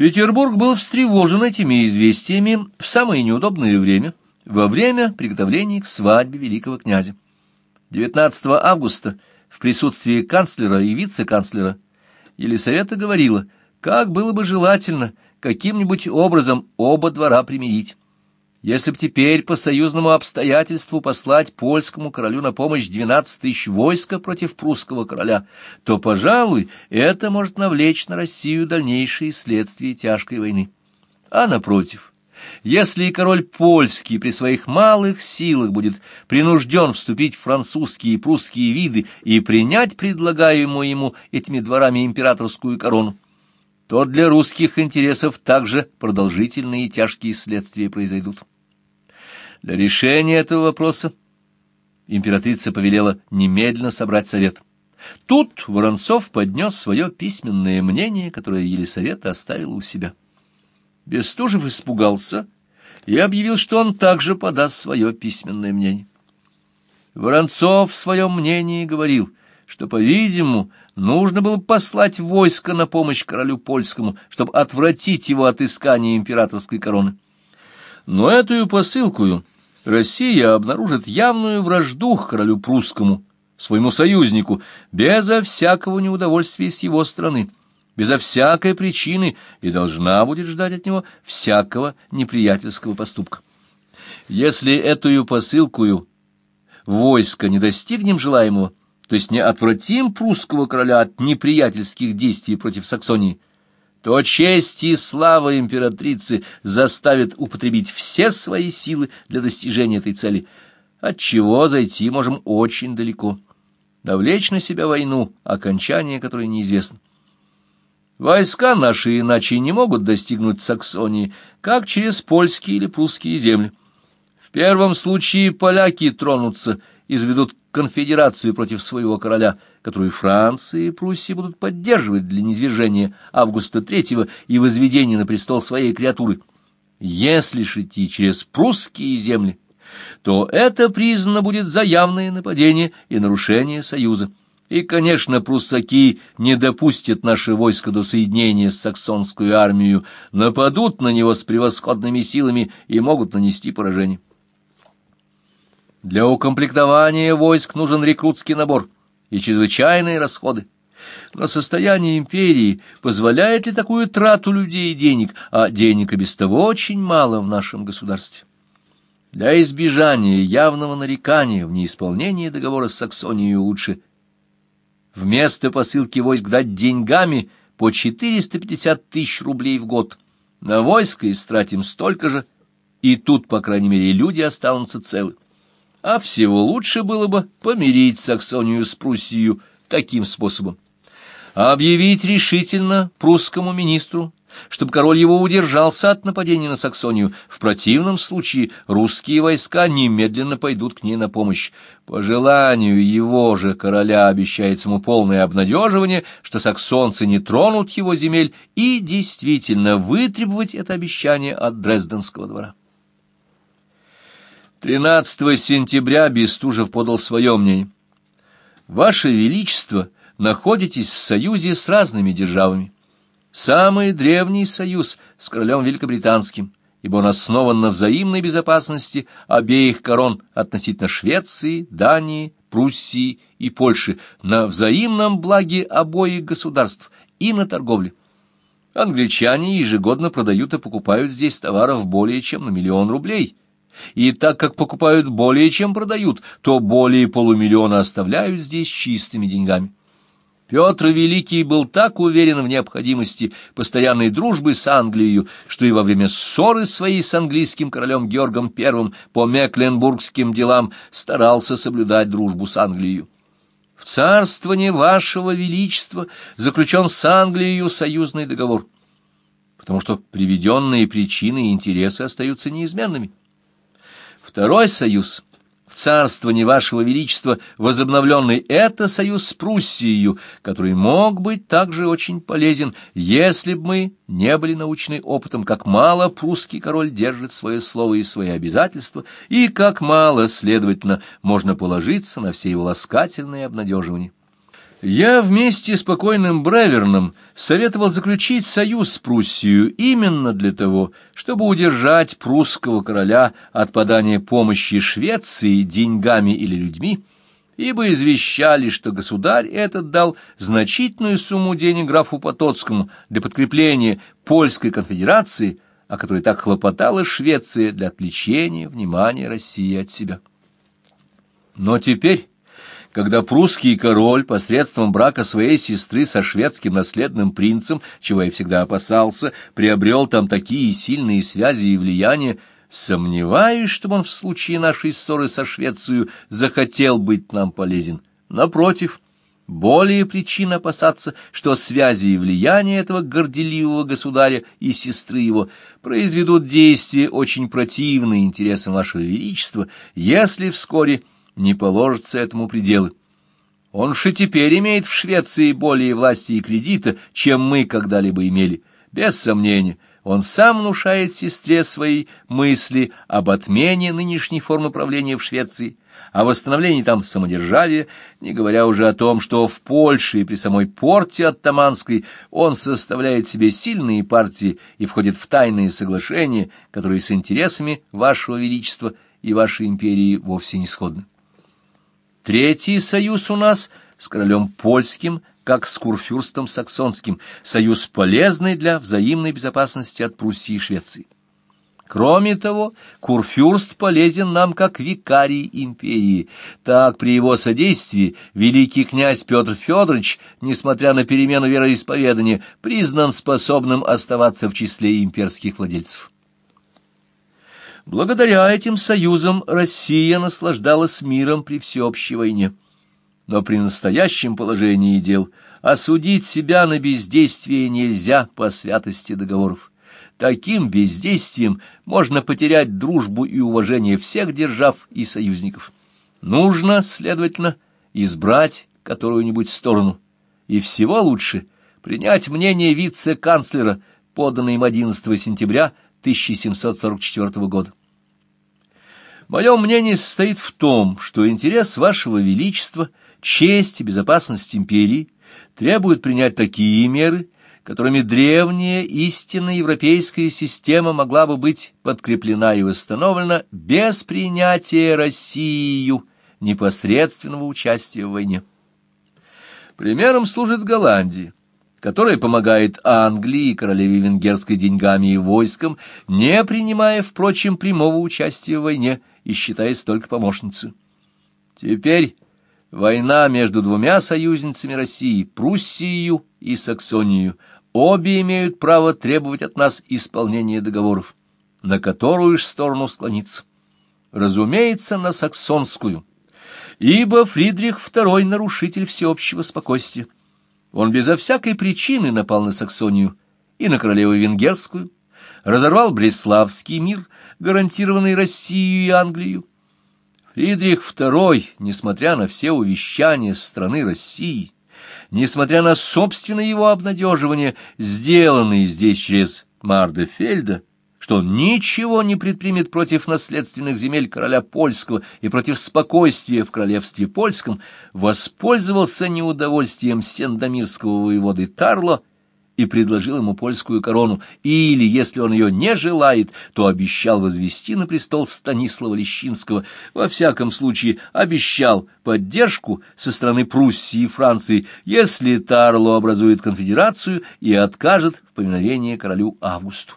Петербург был встревожен этими известиями в самое неудобное время, во время приготовлений к свадьбе великого князя. 19 августа в присутствии канцлера и вице-канцлера Елисавета говорила, как было бы желательно каким-нибудь образом оба двора примирить. Если б теперь по союзному обстоятельству послать польскому королю на помощь двенадцать тысяч войска против прусского короля, то, пожалуй, это может навлечь на Россию дальнейшие следствия тяжкой войны. А напротив, если и король польский при своих малых силах будет принужден вступить в французские и прусские виды и принять предлагаемую ему этими дворами императорскую корону, то для русских интересов также продолжительные и тяжкие следствия произойдут. Для решения этого вопроса императрица повелела немедленно собрать совет. Тут Воронцов поднес свое письменное мнение, которое Елисавета оставила у себя. Бестужев испугался и объявил, что он также подаст свое письменное мнение. Воронцов в своем мнении говорил, что, по-видимому, нужно было послать войско на помощь королю польскому, чтобы отвратить его от искания императорской короны. Но эту посылкую Россия обнаружит явную вражду к королю прусскому, своему союзнику, безо всякого неудовольствия с его стороны, безо всякой причины и должна будет ждать от него всякого неприятельского поступка. Если эту посылкую войско не достигнем желаемого, то есть не отвратим прусского короля от неприятельских действий против Саксонии, то честь и слава императрицы заставят употребить все свои силы для достижения этой цели, от чего зайти можем очень далеко, навлечь на себя войну, окончание которой неизвестно. Войска наши иначе не могут достигнуть Саксонии, как через польские или прусские земли. В первом случае поляки тронутся, изведут конфедерацию против своего короля, которую Франция и Пруссия будут поддерживать для низвержения Августа III и возведения на престол своей креатуры. Если ж через прусские земли, то это признано будет за явное нападение и нарушение союза. И, конечно, пруссаки не допустят наше войско до соединения с саксонскую армию, нападут на него с превосходными силами и могут нанести поражение. Для укомплектования войск нужен рекрутский набор и чрезвычайные расходы. Но состояние империи позволяет ли такую трату людей и денег, а денег и без того очень мало в нашем государстве? Для избежания явного нарекания в неисполнении договора с Саксонией лучше вместо посылки войск дать деньгами по 450 тысяч рублей в год. На войско истратим столько же, и тут, по крайней мере, люди останутся целы. А всего лучше было бы помирить Саксонию с Пруссией таким способом. Объявить решительно прусскому министру, чтобы король его удержался от нападения на Саксонию. В противном случае русские войска немедленно пойдут к ней на помощь. По желанию его же короля обещается ему полное обнадеживание, что саксонцы не тронут его земель, и действительно вытребовать это обещание от Дрезденского двора. 13 сентября Бестужев подал свое мнение. «Ваше Величество находитесь в союзе с разными державами. Самый древний союз с королем Великобританским, ибо он основан на взаимной безопасности обеих корон относительно Швеции, Дании, Пруссии и Польши, на взаимном благе обоих государств и на торговле. Англичане ежегодно продают и покупают здесь товаров более чем на миллион рублей» И так как покупают более, чем продают, то более полумиллиона оставляют здесь чистыми деньгами. Петр Великий был так уверен в необходимости постоянной дружбы с Англией, что и во время ссоры своей с английским королем Георгом I по мекленбургским делам старался соблюдать дружбу с Англией. В царствование вашего величества заключен с Англией союзный договор, потому что приведенные причины и интересы остаются неизменными. Второй союз, в царствовании вашего величества возобновленный, это союз с Пруссией, который мог быть также очень полезен, если бы мы не были научны опытом, как мало прусский король держит свое слово и свои обязательства, и как мало, следовательно, можно положиться на все его ласкательные обнадеживания. Я вместе с покойным Бреверном советовал заключить союз с Пруссией именно для того, чтобы удержать прусского короля от подания помощи Швеции деньгами или людьми, ибо извещали, что государь этот дал значительную сумму денег графу Потоцкому для подкрепления польской конфедерации, о которой так хлопотала Швеция для отвлечения внимания России от себя. Но теперь когда прусский король посредством брака своей сестры со шведским наследным принцем, чего я всегда опасался, приобрел там такие сильные связи и влияния, сомневаюсь, чтобы он в случае нашей ссоры со Швецией захотел быть нам полезен. Напротив, более причин опасаться, что связи и влияние этого горделивого государя и сестры его произведут действия очень противные интересам вашего величества, если вскоре не положится этому пределы. Он же теперь имеет в Швеции более власти и кредита, чем мы когда-либо имели. Без сомнения, он сам внушает сестре своей мысли об отмене нынешней формы правления в Швеции, о восстановлении там самодержавия, не говоря уже о том, что в Польше и при самой порте Оттаманской он составляет себе сильные партии и входит в тайные соглашения, которые с интересами вашего величества и вашей империи вовсе не сходны. Третий союз у нас с королем польским, как с курфюрстом саксонским, союз полезный для взаимной безопасности от Пруссии и Швеции. Кроме того, Курфюрст полезен нам как викарий империи. Так, при его содействии великий князь Петр Федорович, несмотря на перемену вероисповедания, признан способным оставаться в числе имперских владельцев. Благодаря этим союзам Россия наслаждалась миром при всеобщей войне. Но при настоящем положении дел осудить себя на бездействие нельзя по святости договоров. Таким бездействием можно потерять дружбу и уважение всех держав и союзников. Нужно, следовательно, избрать которую-нибудь сторону. И всего лучше принять мнение вице-канцлера, поданное им 11 сентября 1744 года. Мое мнение состоит в том, что интерес вашего величества, честь и безопасность империи требует принять такие меры, которыми древняя истинная европейская система могла бы быть подкреплена и восстановлена без принятия Россией непосредственного участия в войне. Примером служит Голландия которая помогает Англии и королеве венгерской деньгами и войском, не принимая, впрочем, прямого участия в войне и считаясь только помощницей. Теперь война между двумя союзницами России, Пруссией и Саксонией, обе имеют право требовать от нас исполнения договоров, на которую ж сторону склониться. Разумеется, на саксонскую, ибо Фридрих II нарушитель всеобщего спокойствия. Он безо всякой причины напал на Саксонию и на королеву венгерскую, разорвал Бреславский мир, гарантированный Россию и Англию. Фридрих II, несмотря на все увещания страны России, несмотря на собственное его обнадеживание, сделанные здесь через Мардефельда, что он ничего не предпримет против наследственных земель короля польского и против спокойствия в королевстве польском, воспользовался неудовольствием сендомирского воеводы Тарло и предложил ему польскую корону, или, если он ее не желает, то обещал возвести на престол Станислава Лещинского, во всяком случае обещал поддержку со стороны Пруссии и Франции, если Тарло образует конфедерацию и откажет в поминовении королю Августу.